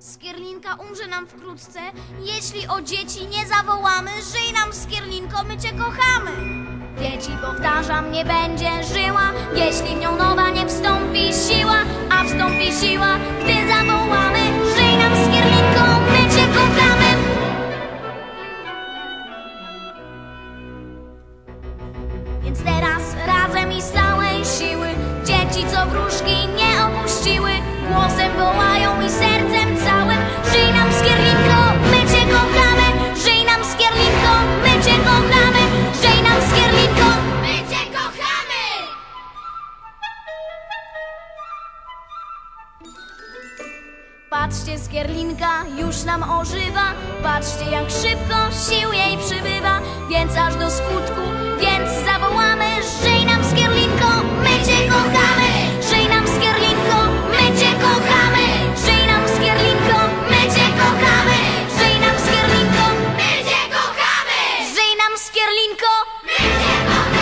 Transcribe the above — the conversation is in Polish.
Skierlinka umrze nam wkrótce, jeśli o dzieci nie zawołamy. Żyj nam, Skierlinko, my cię kochamy. Dzieci, powtarzam, nie będzie żyła, jeśli w nią nowa nie wstąpi siła, a wstąpi siła, gdy zawołamy. Żyj nam, Skierlinko, my cię kochamy. Więc teraz razem i z całej siły Dzieci, co wróżki Patrzcie, Skierlinka już nam ożywa. Patrzcie, jak szybko sił jej przybywa. Więc aż do skutku, więc zawołamy Żyj nam, Skierlinko, my Cię kochamy. Żyj nam, Skierlinko, my Cię kochamy. Żyj nam, Skierlinko, my Cię kochamy. Żyj nam, Skierlinko, my Cię kochamy. Żyj nam, Skierlinko, my Cię kochamy